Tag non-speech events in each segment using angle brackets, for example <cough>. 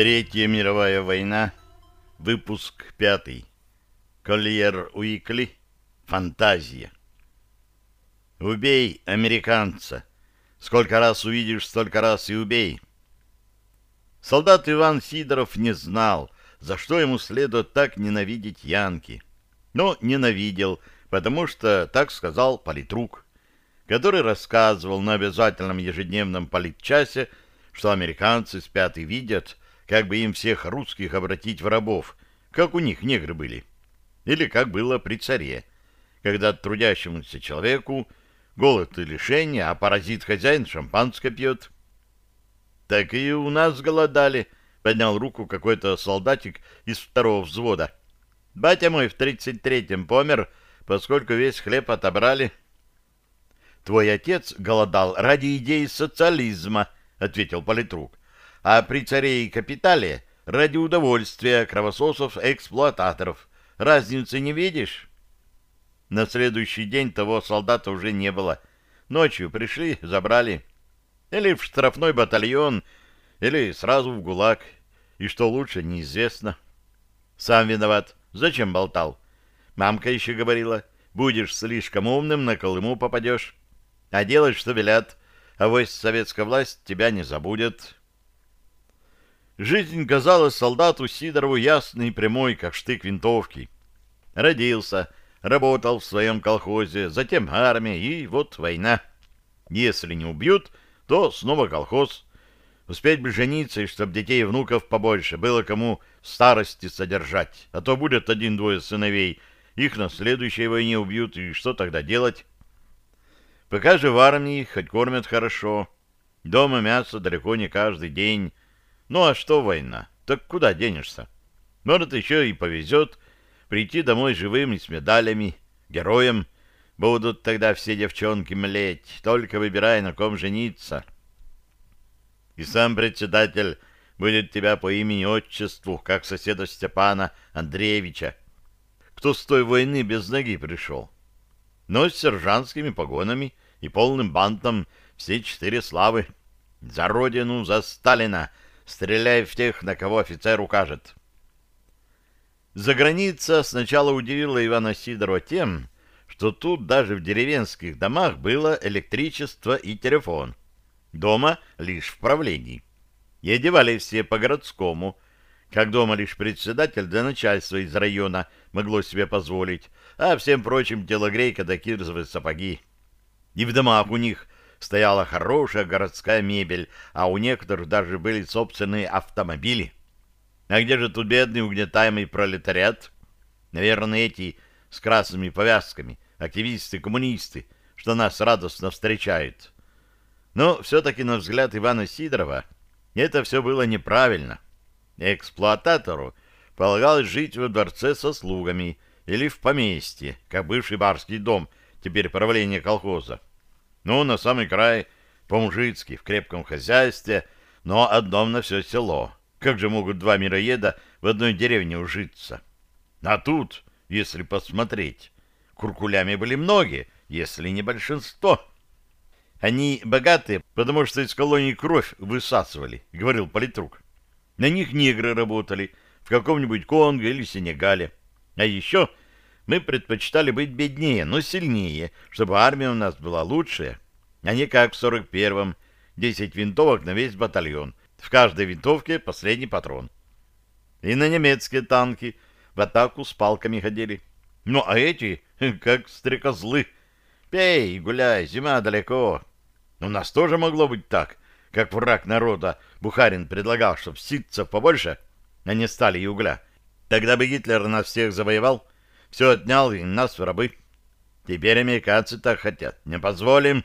Третья мировая война. Выпуск пятый. Коллиер Уикли. Фантазия. Убей американца. Сколько раз увидишь, столько раз и убей. Солдат Иван Сидоров не знал, за что ему следует так ненавидеть Янки. Но ненавидел, потому что так сказал политрук, который рассказывал на обязательном ежедневном политчасе, что американцы спят и видят, как бы им всех русских обратить в рабов, как у них негры были. Или как было при царе, когда трудящемуся человеку голод и лишение, а паразит-хозяин шампанское пьет. Так и у нас голодали, поднял руку какой-то солдатик из второго взвода. Батя мой в тридцать третьем помер, поскольку весь хлеб отобрали. Твой отец голодал ради идеи социализма, ответил политрук а при царе и капитале ради удовольствия кровососов-эксплуататоров. Разницы не видишь? На следующий день того солдата уже не было. Ночью пришли, забрали. Или в штрафной батальон, или сразу в ГУЛАГ. И что лучше, неизвестно. Сам виноват. Зачем болтал? Мамка еще говорила, будешь слишком умным, на Колыму попадешь. А делай, что велят. А вось советская власть тебя не забудет. Жизнь казалась солдату Сидорову ясной и прямой, как штык винтовки. Родился, работал в своем колхозе, затем армия, и вот война. Если не убьют, то снова колхоз. Успеть бы жениться, и чтоб детей и внуков побольше, было кому старости содержать. А то будет один-двое сыновей, их на следующей войне убьют, и что тогда делать? Пока же в армии хоть кормят хорошо. Дома мясо далеко не каждый день, ну а что война? Так куда денешься? Может, еще и повезет прийти домой живым и с медалями, героем. Будут тогда все девчонки млеть, только выбирай, на ком жениться. И сам председатель будет тебя по имени-отчеству, как соседа Степана Андреевича, кто с той войны без ноги пришел. Но с сержантскими погонами и полным бантом все четыре славы. За родину, за Сталина, Стреляй в тех, на кого офицер укажет. За граница сначала удивила Ивана Сидорова тем, что тут даже в деревенских домах было электричество и телефон. Дома лишь в правлении. И одевали все по-городскому, как дома лишь председатель да начальство из района могло себе позволить, а всем прочим телогрейка да кирзовые сапоги. И в домах у них стояла хорошая городская мебель, а у некоторых даже были собственные автомобили. А где же тут бедный угнетаемый пролетариат? Наверное, эти с красными повязками, активисты-коммунисты, что нас радостно встречают. Но все-таки, на взгляд Ивана Сидорова, это все было неправильно. Эксплуататору полагалось жить во дворце со слугами или в поместье, как бывший барский дом, теперь правление колхоза. Ну, на самый край, по-мужицки, в крепком хозяйстве, но одном на все село. Как же могут два мироеда в одной деревне ужиться? А тут, если посмотреть, куркулями были многие, если не большинство. Они богатые, потому что из колонии кровь высасывали, говорил политрук. На них негры работали в каком-нибудь Конго или Сенегале. А еще мы предпочитали быть беднее, но сильнее, чтобы армия у нас была лучшая, а не как в 41-м, 10 винтовок на весь батальон, в каждой винтовке последний патрон. И на немецкие танки в атаку с палками ходили. Ну, а эти, <laughs> как стрекозлы. Пей, гуляй, зима далеко. У нас тоже могло быть так, как враг народа Бухарин предлагал, чтоб ситцев побольше, а не стали и угля. Тогда бы Гитлер нас всех завоевал, все отнял и нас в рабы. Теперь американцы так хотят. Не позволим.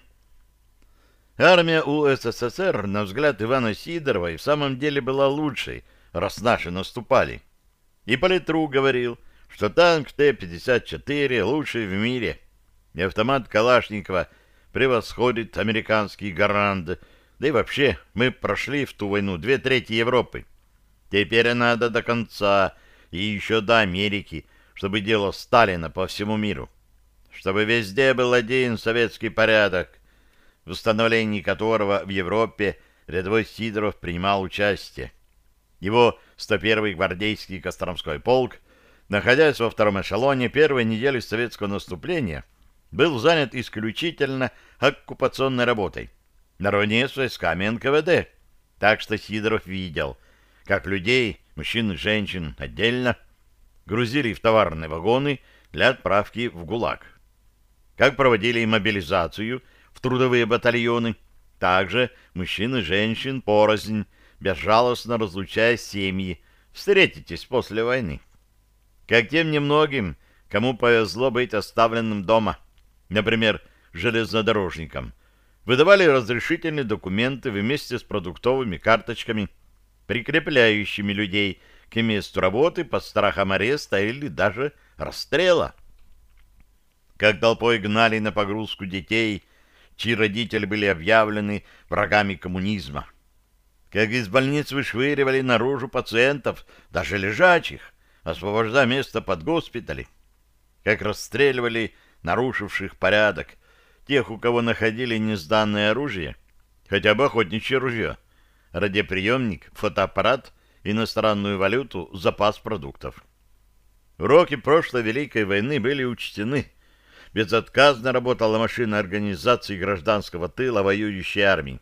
Армия УССР, на взгляд Ивана Сидорова, и в самом деле была лучшей, раз наши наступали. И политрук говорил, что танк Т-54 лучший в мире, и автомат Калашникова превосходит американский гарант, да и вообще мы прошли в ту войну две трети Европы. Теперь надо до конца и еще до Америки чтобы дело Сталина по всему миру, чтобы везде был один советский порядок, в установлении которого в Европе рядовой Сидоров принимал участие. Его 101-й гвардейский Костромской полк, находясь во втором эшелоне первой недели советского наступления, был занят исключительно оккупационной работой, наравне с войсками НКВД. Так что Сидоров видел, как людей, мужчин и женщин отдельно, грузили в товарные вагоны для отправки в ГУЛАГ. Как проводили мобилизацию в трудовые батальоны, также мужчин и женщин порознь, безжалостно разлучая семьи, встретитесь после войны. Как тем немногим, кому повезло быть оставленным дома, например, железнодорожникам, выдавали разрешительные документы вместе с продуктовыми карточками, прикрепляющими людей к месту работы под страхом ареста или даже расстрела. Как толпой гнали на погрузку детей, чьи родители были объявлены врагами коммунизма. Как из больниц вышвыривали наружу пациентов, даже лежачих, освобождая место под госпитали. Как расстреливали нарушивших порядок, тех, у кого находили несданное оружие, хотя бы охотничье ружье, радиоприемник, фотоаппарат, иностранную валюту, запас продуктов. Уроки прошлой Великой войны были учтены. Безотказно работала машина организации гражданского тыла воюющей армии.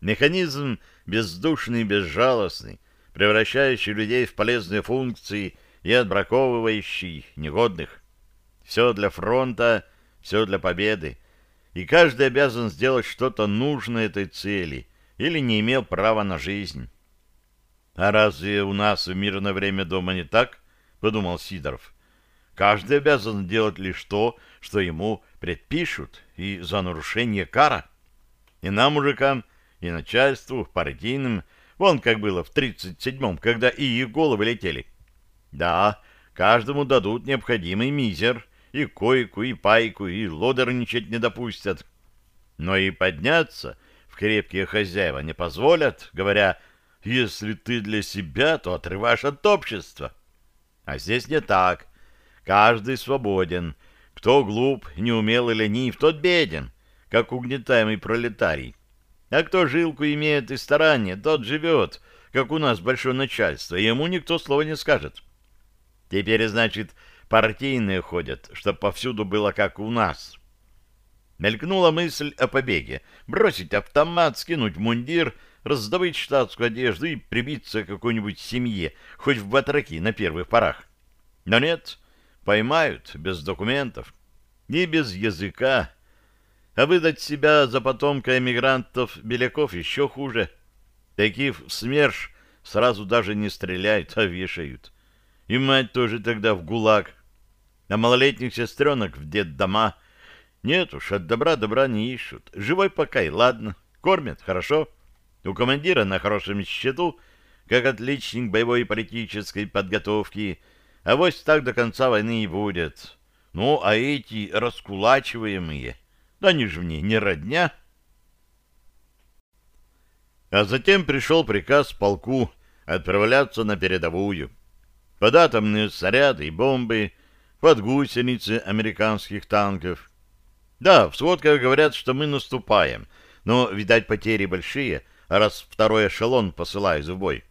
Механизм бездушный и безжалостный, превращающий людей в полезные функции и отбраковывающий негодных. Все для фронта, все для победы. И каждый обязан сделать что-то нужное этой цели или не имел права на жизнь. А разве у нас в мирное время дома не так? Подумал Сидоров. Каждый обязан делать лишь то, что ему предпишут, и за нарушение кара. И нам, мужикам, и начальству, партийным, вон как было в 37-м, когда и их головы летели. Да, каждому дадут необходимый мизер, и койку, и пайку, и лодерничать не допустят. Но и подняться в крепкие хозяева не позволят, говоря, если ты для себя, то отрываешь от общества. А здесь не так. Каждый свободен. Кто глуп, неумел или ленив, тот беден, как угнетаемый пролетарий. А кто жилку имеет и старание, тот живет, как у нас большое начальство, и ему никто слова не скажет. Теперь, значит, партийные ходят, чтоб повсюду было, как у нас. Мелькнула мысль о побеге. Бросить автомат, скинуть мундир, раздобыть штатскую одежду и прибиться к какой-нибудь семье, хоть в батраки на первых порах. Но нет, поймают без документов, и без языка. А выдать себя за потомка эмигрантов-беляков еще хуже. Таких в СМЕРШ сразу даже не стреляют, а вешают. И мать тоже тогда в ГУЛАГ. А малолетних сестренок в детдома. Нет уж, от добра добра не ищут. Живой пока и ладно. Кормят хорошо. У командира на хорошем счету, как отличник боевой и политической подготовки, а вось так до конца войны и будет. Ну, а эти раскулачиваемые, да они же мне не родня. А затем пришел приказ полку отправляться на передовую. Под атомные снаряды и бомбы, под гусеницы американских танков. Да, в сводках говорят, что мы наступаем, но, видать, потери большие — раз второй эшелон посылают в бой.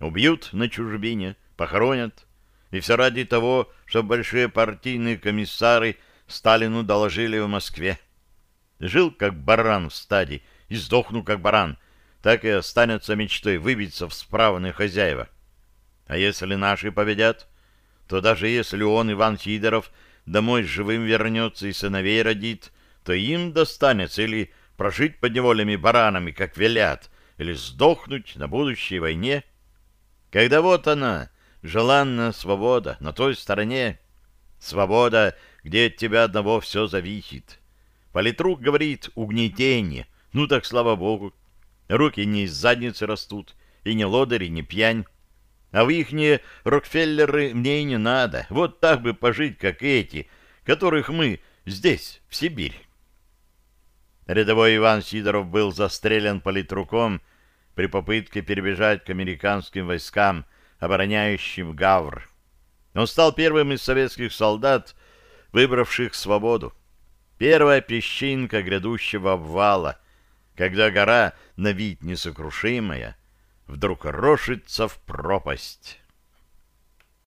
Убьют на чужбине, похоронят. И все ради того, чтобы большие партийные комиссары Сталину доложили в Москве. Жил как баран в стаде и сдохну как баран, так и останется мечтой выбиться в справные хозяева. А если наши победят, то даже если он, Иван Сидоров, домой живым вернется и сыновей родит, то им достанется или прожить под невольными баранами, как велят, или сдохнуть на будущей войне, когда вот она, желанная свобода, на той стороне, свобода, где от тебя одного все зависит. Политрук говорит угнетение, ну так слава богу, руки не из задницы растут, и не лодыри, не пьянь, а в ихние Рокфеллеры мне и не надо, вот так бы пожить, как эти, которых мы здесь, в Сибирь. Рядовой Иван Сидоров был застрелен политруком при попытке перебежать к американским войскам, обороняющим Гавр. Он стал первым из советских солдат, выбравших свободу. Первая песчинка грядущего обвала, когда гора, на вид несокрушимая, вдруг рошится в пропасть.